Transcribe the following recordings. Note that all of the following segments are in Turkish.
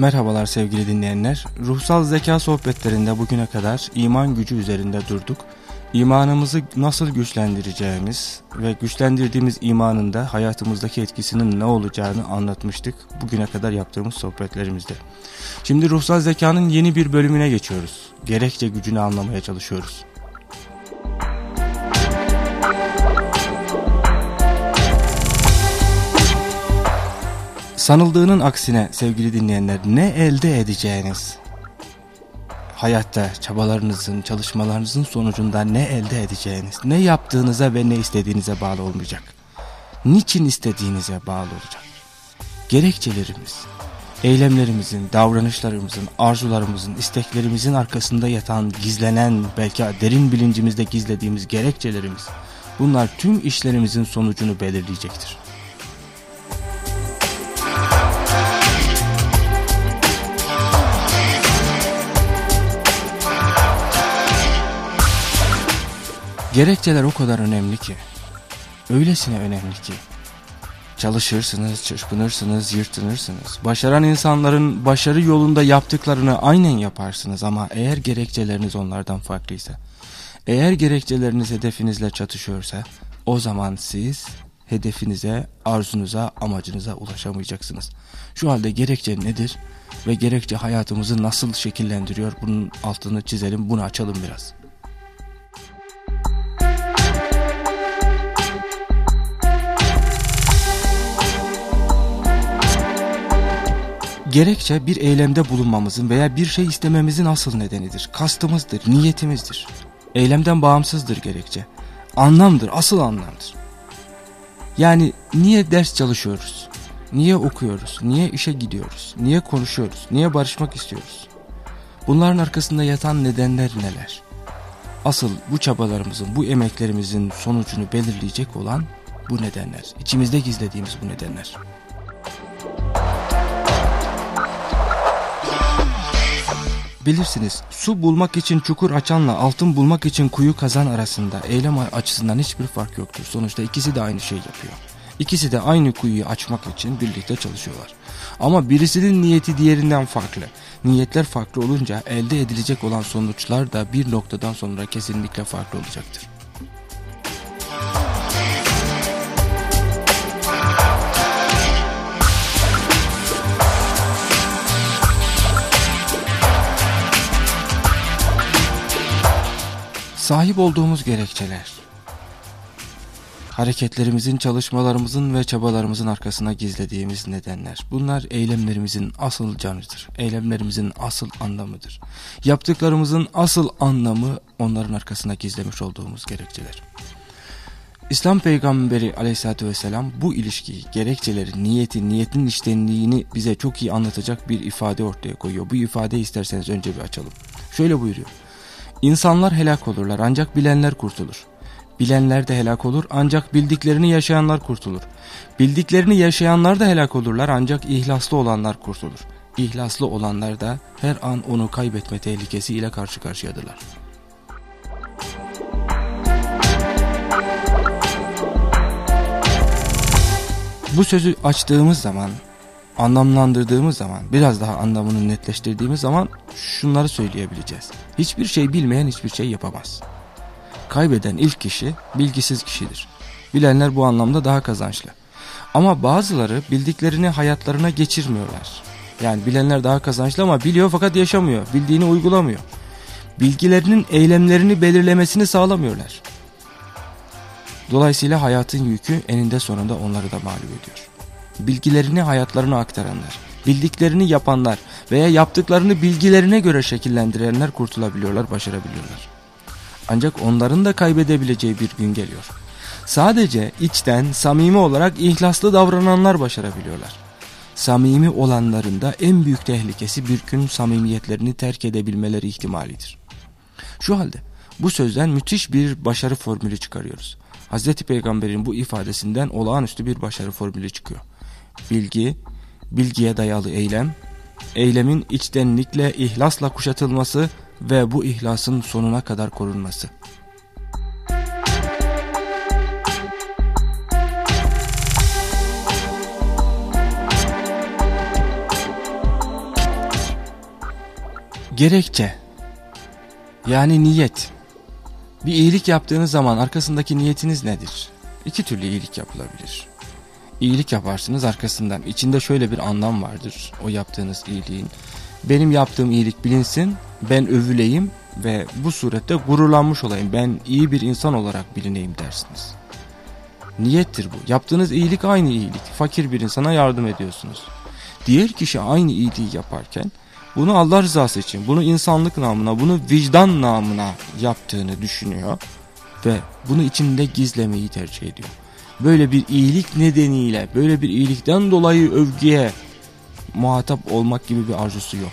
Merhabalar sevgili dinleyenler. Ruhsal zeka sohbetlerinde bugüne kadar iman gücü üzerinde durduk. İmanımızı nasıl güçlendireceğimiz ve güçlendirdiğimiz imanın da hayatımızdaki etkisinin ne olacağını anlatmıştık bugüne kadar yaptığımız sohbetlerimizde. Şimdi ruhsal zekanın yeni bir bölümüne geçiyoruz. Gerekçe gücünü anlamaya çalışıyoruz. Sanıldığının aksine sevgili dinleyenler ne elde edeceğiniz, hayatta çabalarınızın, çalışmalarınızın sonucunda ne elde edeceğiniz, ne yaptığınıza ve ne istediğinize bağlı olmayacak. Niçin istediğinize bağlı olacak. Gerekçelerimiz, eylemlerimizin, davranışlarımızın, arzularımızın, isteklerimizin arkasında yatan, gizlenen, belki derin bilincimizde gizlediğimiz gerekçelerimiz, bunlar tüm işlerimizin sonucunu belirleyecektir. Gerekçeler o kadar önemli ki, öylesine önemli ki, çalışırsınız, çırpınırsınız, yırtınırsınız. Başaran insanların başarı yolunda yaptıklarını aynen yaparsınız ama eğer gerekçeleriniz onlardan farklıysa, eğer gerekçeleriniz hedefinizle çatışıyorsa, o zaman siz hedefinize, arzunuza, amacınıza ulaşamayacaksınız. Şu halde gerekçe nedir ve gerekçe hayatımızı nasıl şekillendiriyor bunun altını çizelim, bunu açalım biraz. Gerekçe bir eylemde bulunmamızın veya bir şey istememizin asıl nedenidir. Kastımızdır, niyetimizdir. Eylemden bağımsızdır gerekçe. Anlamdır, asıl anlamdır. Yani niye ders çalışıyoruz? Niye okuyoruz? Niye işe gidiyoruz? Niye konuşuyoruz? Niye barışmak istiyoruz? Bunların arkasında yatan nedenler neler? Asıl bu çabalarımızın, bu emeklerimizin sonucunu belirleyecek olan bu nedenler. İçimizde gizlediğimiz bu nedenler. Bilirsiniz su bulmak için çukur açanla altın bulmak için kuyu kazan arasında eylem açısından hiçbir fark yoktur. Sonuçta ikisi de aynı şey yapıyor. İkisi de aynı kuyuyu açmak için birlikte çalışıyorlar. Ama birisinin niyeti diğerinden farklı. Niyetler farklı olunca elde edilecek olan sonuçlar da bir noktadan sonra kesinlikle farklı olacaktır. Sahip olduğumuz gerekçeler, hareketlerimizin, çalışmalarımızın ve çabalarımızın arkasına gizlediğimiz nedenler. Bunlar eylemlerimizin asıl canıdır. Eylemlerimizin asıl anlamıdır. Yaptıklarımızın asıl anlamı onların arkasına gizlemiş olduğumuz gerekçeler. İslam peygamberi aleyhissalatü vesselam bu ilişkiyi, gerekçeleri, niyeti, niyetin iştenliğini bize çok iyi anlatacak bir ifade ortaya koyuyor. Bu ifadeyi isterseniz önce bir açalım. Şöyle buyuruyor. İnsanlar helak olurlar ancak bilenler kurtulur. Bilenler de helak olur ancak bildiklerini yaşayanlar kurtulur. Bildiklerini yaşayanlar da helak olurlar ancak ihlaslı olanlar kurtulur. İhlaslı olanlar da her an onu kaybetme tehlikesi ile karşı karşıyadırlar. Bu sözü açtığımız zaman anlamlandırdığımız zaman biraz daha anlamını netleştirdiğimiz zaman şunları söyleyebileceğiz. Hiçbir şey bilmeyen hiçbir şey yapamaz. Kaybeden ilk kişi bilgisiz kişidir. Bilenler bu anlamda daha kazançlı. Ama bazıları bildiklerini hayatlarına geçirmiyorlar. Yani bilenler daha kazançlı ama biliyor fakat yaşamıyor. Bildiğini uygulamıyor. Bilgilerinin eylemlerini belirlemesini sağlamıyorlar. Dolayısıyla hayatın yükü eninde sonunda onları da mağlup ediyor bilgilerini hayatlarına aktaranlar, bildiklerini yapanlar veya yaptıklarını bilgilerine göre şekillendirenler kurtulabiliyorlar, başarabiliyorlar. Ancak onların da kaybedebileceği bir gün geliyor. Sadece içten, samimi olarak ihlaslı davrananlar başarabiliyorlar. Samimi olanların da en büyük tehlikesi bir gün samimiyetlerini terk edebilmeleri ihtimalidir. Şu halde bu sözden müthiş bir başarı formülü çıkarıyoruz. Hz. Peygamber'in bu ifadesinden olağanüstü bir başarı formülü çıkıyor bilgi, bilgiye dayalı eylem, eylemin içtenlikle, ihlasla kuşatılması ve bu ihlasın sonuna kadar korunması. gerekçe yani niyet. Bir iyilik yaptığınız zaman arkasındaki niyetiniz nedir? İki türlü iyilik yapılabilir. İyilik yaparsınız arkasından. içinde şöyle bir anlam vardır o yaptığınız iyiliğin. Benim yaptığım iyilik bilinsin, ben övüleyim ve bu surette gururlanmış olayım. Ben iyi bir insan olarak bilineyim dersiniz. Niyettir bu. Yaptığınız iyilik aynı iyilik. Fakir bir insana yardım ediyorsunuz. Diğer kişi aynı iyiliği yaparken bunu Allah rızası için, bunu insanlık namına, bunu vicdan namına yaptığını düşünüyor ve bunu içinde gizlemeyi tercih ediyor. Böyle bir iyilik nedeniyle, böyle bir iyilikten dolayı övgüye muhatap olmak gibi bir arzusu yok.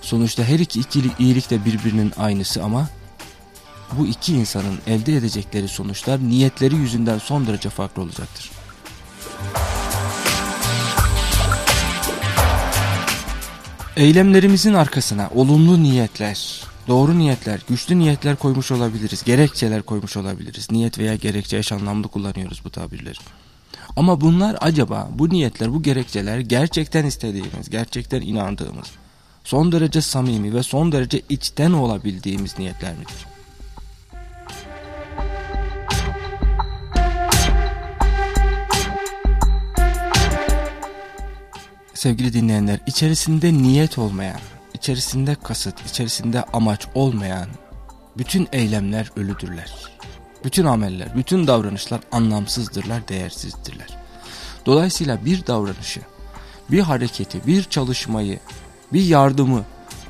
Sonuçta her iki ikili iyilik de birbirinin aynısı ama bu iki insanın elde edecekleri sonuçlar niyetleri yüzünden son derece farklı olacaktır. Eylemlerimizin arkasına olumlu niyetler, doğru niyetler, güçlü niyetler koymuş olabiliriz. Gerekçeler koymuş olabiliriz. Niyet veya gerekçe eş anlamlı kullanıyoruz bu tabirleri. Ama bunlar acaba bu niyetler, bu gerekçeler gerçekten istediğimiz, gerçekten inandığımız, son derece samimi ve son derece içten olabildiğimiz niyetler midir? sevgili dinleyenler içerisinde niyet olmayan, içerisinde kasıt, içerisinde amaç olmayan bütün eylemler ölüdürler. Bütün ameller, bütün davranışlar anlamsızdırlar, değersizdirler. Dolayısıyla bir davranışı, bir hareketi, bir çalışmayı, bir yardımı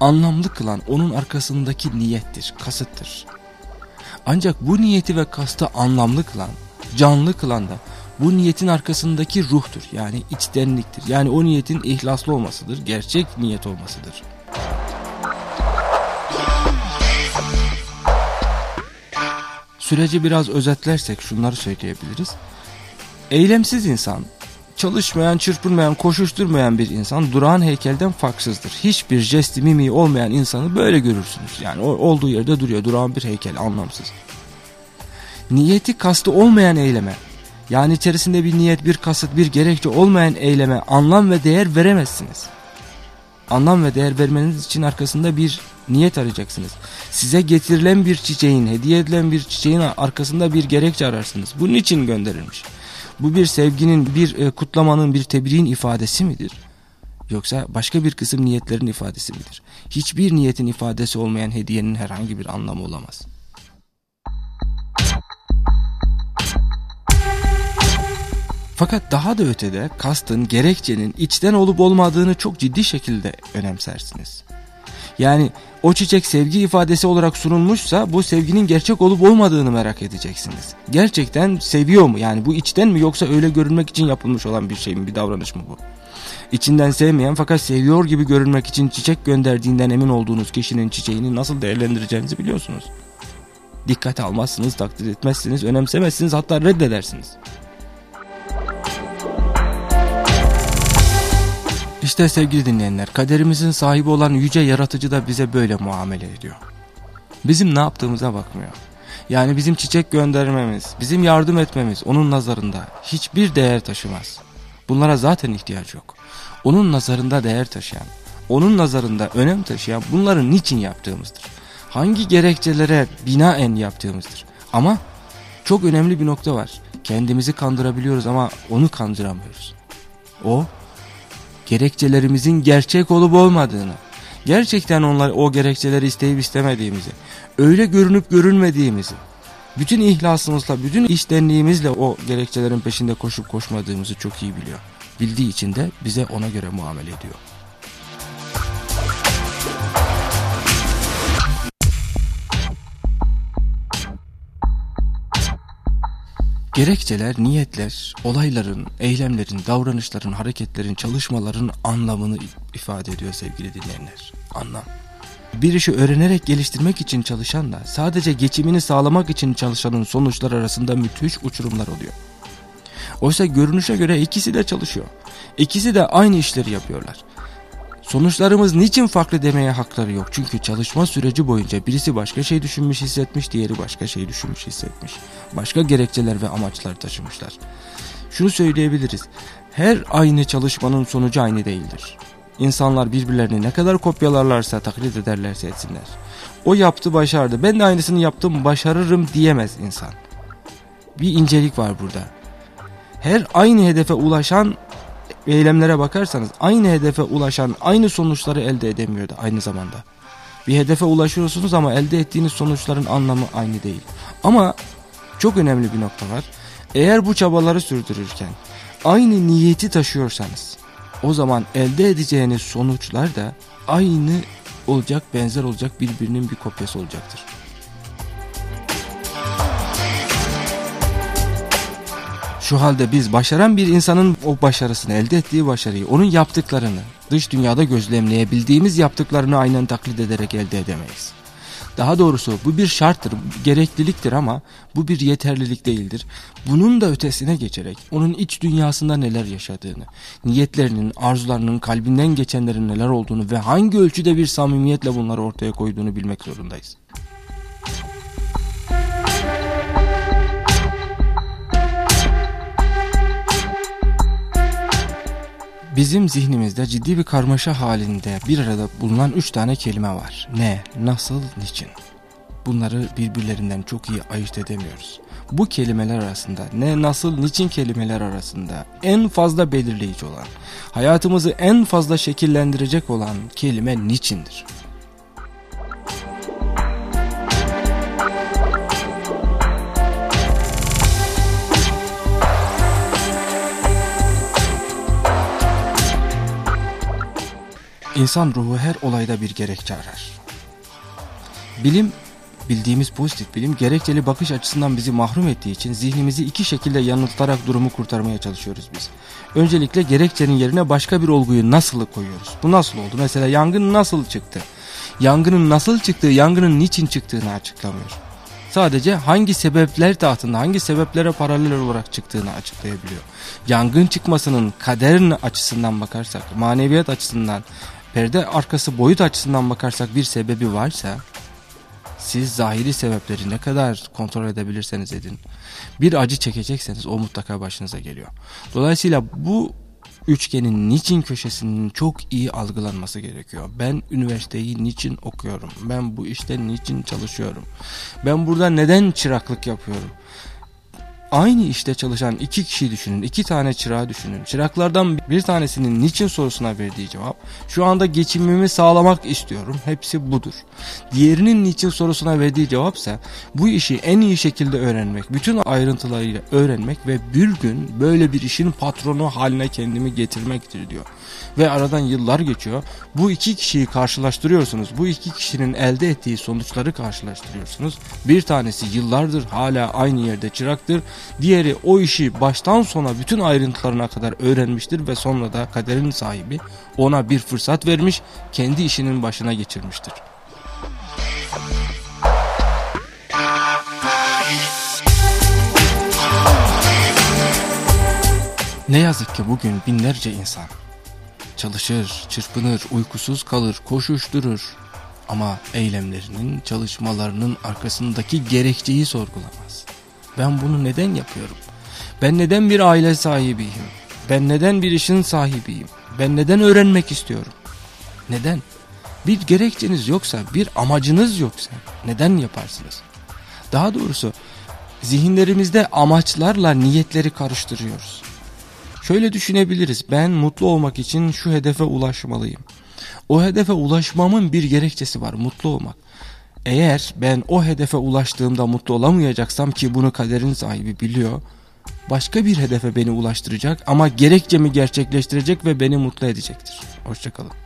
anlamlı kılan onun arkasındaki niyettir, kasıttır. Ancak bu niyeti ve kastı anlamlı kılan, canlı kılan da bu niyetin arkasındaki ruhtur. Yani içtenliktir. Yani o niyetin ihlaslı olmasıdır. Gerçek niyet olmasıdır. Süreci biraz özetlersek şunları söyleyebiliriz. Eylemsiz insan, çalışmayan, çırpınmayan, koşuşturmayan bir insan durağan heykelden farksızdır. Hiçbir jesti mimiği olmayan insanı böyle görürsünüz. Yani olduğu yerde duruyor, durağan bir heykel, anlamsız. Niyeti kastı olmayan eyleme, yani içerisinde bir niyet, bir kasıt, bir gerekçe olmayan eyleme anlam ve değer veremezsiniz. Anlam ve değer vermeniz için arkasında bir niyet arayacaksınız. Size getirilen bir çiçeğin, hediye edilen bir çiçeğin arkasında bir gerekçe ararsınız. Bunun için gönderilmiş. Bu bir sevginin, bir e, kutlamanın, bir tebriğin ifadesi midir? Yoksa başka bir kısım niyetlerin ifadesi midir? Hiçbir niyetin ifadesi olmayan hediyenin herhangi bir anlamı olamaz. Fakat daha da ötede kastın, gerekçenin içten olup olmadığını çok ciddi şekilde önemsersiniz. Yani o çiçek sevgi ifadesi olarak sunulmuşsa bu sevginin gerçek olup olmadığını merak edeceksiniz. Gerçekten seviyor mu? Yani bu içten mi yoksa öyle görünmek için yapılmış olan bir şey mi, bir davranış mı bu? İçinden sevmeyen fakat seviyor gibi görünmek için çiçek gönderdiğinden emin olduğunuz kişinin çiçeğini nasıl değerlendireceğinizi biliyorsunuz. Dikkate almazsınız, takdir etmezsiniz, önemsemezsiniz hatta reddedersiniz. İşte sevgili dinleyenler kaderimizin sahibi olan yüce yaratıcı da bize böyle muamele ediyor. Bizim ne yaptığımıza bakmıyor. Yani bizim çiçek göndermemiz, bizim yardım etmemiz onun nazarında hiçbir değer taşımaz. Bunlara zaten ihtiyaç yok. Onun nazarında değer taşıyan, onun nazarında önem taşıyan bunları niçin yaptığımızdır. Hangi gerekçelere binaen yaptığımızdır. Ama çok önemli bir nokta var. Kendimizi kandırabiliyoruz ama onu kandıramıyoruz. O gerekçelerimizin gerçek olup olmadığını, gerçekten onlar o gerekçeleri isteyip istemediğimizi, öyle görünüp görünmediğimizi, bütün ihlasımızla, bütün iştenliğimizle o gerekçelerin peşinde koşup koşmadığımızı çok iyi biliyor. Bildiği için de bize ona göre muamele ediyor. Gerekçeler, niyetler, olayların, eylemlerin, davranışların, hareketlerin, çalışmaların anlamını ifade ediyor sevgili dinleyenler. Anlam. Bir işi öğrenerek geliştirmek için çalışanla sadece geçimini sağlamak için çalışanın sonuçlar arasında müthiş uçurumlar oluyor. Oysa görünüşe göre ikisi de çalışıyor. İkisi de aynı işleri yapıyorlar. Sonuçlarımız niçin farklı demeye hakları yok. Çünkü çalışma süreci boyunca birisi başka şey düşünmüş hissetmiş, diğeri başka şey düşünmüş hissetmiş. Başka gerekçeler ve amaçlar taşımışlar. Şunu söyleyebiliriz. Her aynı çalışmanın sonucu aynı değildir. İnsanlar birbirlerini ne kadar kopyalarlarsa taklit ederlerse etsinler. O yaptı başardı ben de aynısını yaptım başarırım diyemez insan. Bir incelik var burada. Her aynı hedefe ulaşan eylemlere bakarsanız aynı hedefe ulaşan aynı sonuçları elde edemiyordu aynı zamanda. Bir hedefe ulaşıyorsunuz ama elde ettiğiniz sonuçların anlamı aynı değil. Ama çok önemli bir nokta var. Eğer bu çabaları sürdürürken aynı niyeti taşıyorsanız o zaman elde edeceğiniz sonuçlar da aynı olacak, benzer olacak, birbirinin bir kopyası olacaktır. Şu halde biz başaran bir insanın o başarısını, elde ettiği başarıyı, onun yaptıklarını, dış dünyada gözlemleyebildiğimiz yaptıklarını aynen taklit ederek elde edemeyiz. Daha doğrusu bu bir şarttır, gerekliliktir ama bu bir yeterlilik değildir. Bunun da ötesine geçerek onun iç dünyasında neler yaşadığını, niyetlerinin, arzularının, kalbinden geçenlerin neler olduğunu ve hangi ölçüde bir samimiyetle bunları ortaya koyduğunu bilmek zorundayız. Bizim zihnimizde ciddi bir karmaşa halinde bir arada bulunan üç tane kelime var. Ne, nasıl, niçin? Bunları birbirlerinden çok iyi ayırt edemiyoruz. Bu kelimeler arasında ne, nasıl, niçin kelimeler arasında en fazla belirleyici olan, hayatımızı en fazla şekillendirecek olan kelime niçindir. İnsan ruhu her olayda bir gerekçe arar. Bilim, bildiğimiz pozitif bilim gerekçeli bakış açısından bizi mahrum ettiği için zihnimizi iki şekilde yanıltarak durumu kurtarmaya çalışıyoruz biz. Öncelikle gerekçenin yerine başka bir olguyu nasıl koyuyoruz. Bu nasıl oldu? Mesela yangın nasıl çıktı? Yangının nasıl çıktığı, yangının niçin çıktığını açıklamıyor. Sadece hangi sebepler tahtında, hangi sebeplere paralel olarak çıktığını açıklayabiliyor. Yangın çıkmasının kaderin açısından bakarsak, maneviyat açısından, perde arkası boyut açısından bakarsak bir sebebi varsa siz zahiri sebepleri ne kadar kontrol edebilirseniz edin. Bir acı çekecekseniz o mutlaka başınıza geliyor. Dolayısıyla bu üçgenin niçin köşesinin çok iyi algılanması gerekiyor. Ben üniversiteyi niçin okuyorum? Ben bu işte niçin çalışıyorum? Ben burada neden çıraklık yapıyorum? Aynı işte çalışan iki kişi düşünün, iki tane çırağı düşünün. Çıraklardan bir tanesinin niçin sorusuna verdiği cevap, şu anda geçimimi sağlamak istiyorum, hepsi budur. Diğerinin niçin sorusuna verdiği cevap ise, bu işi en iyi şekilde öğrenmek, bütün ayrıntılarıyla öğrenmek ve bir gün böyle bir işin patronu haline kendimi getirmektir diyor. Ve aradan yıllar geçiyor, bu iki kişiyi karşılaştırıyorsunuz, bu iki kişinin elde ettiği sonuçları karşılaştırıyorsunuz. Bir tanesi yıllardır hala aynı yerde çıraktır, Diğeri o işi baştan sona bütün ayrıntılarına kadar öğrenmiştir ve sonra da kaderin sahibi ona bir fırsat vermiş, kendi işinin başına geçirmiştir. Ne yazık ki bugün binlerce insan çalışır, çırpınır, uykusuz kalır, koşuşturur ama eylemlerinin, çalışmalarının arkasındaki gerekçeyi sorgulamaz. Ben bunu neden yapıyorum? Ben neden bir aile sahibiyim? Ben neden bir işin sahibiyim? Ben neden öğrenmek istiyorum? Neden? Bir gerekçeniz yoksa, bir amacınız yoksa neden yaparsınız? Daha doğrusu zihinlerimizde amaçlarla niyetleri karıştırıyoruz. Şöyle düşünebiliriz. Ben mutlu olmak için şu hedefe ulaşmalıyım. O hedefe ulaşmamın bir gerekçesi var. Mutlu olmak. Eğer ben o hedefe ulaştığımda mutlu olamayacaksam ki bunu kaderin sahibi biliyor. Başka bir hedefe beni ulaştıracak ama gerekçemi gerçekleştirecek ve beni mutlu edecektir. Hoşçakalın.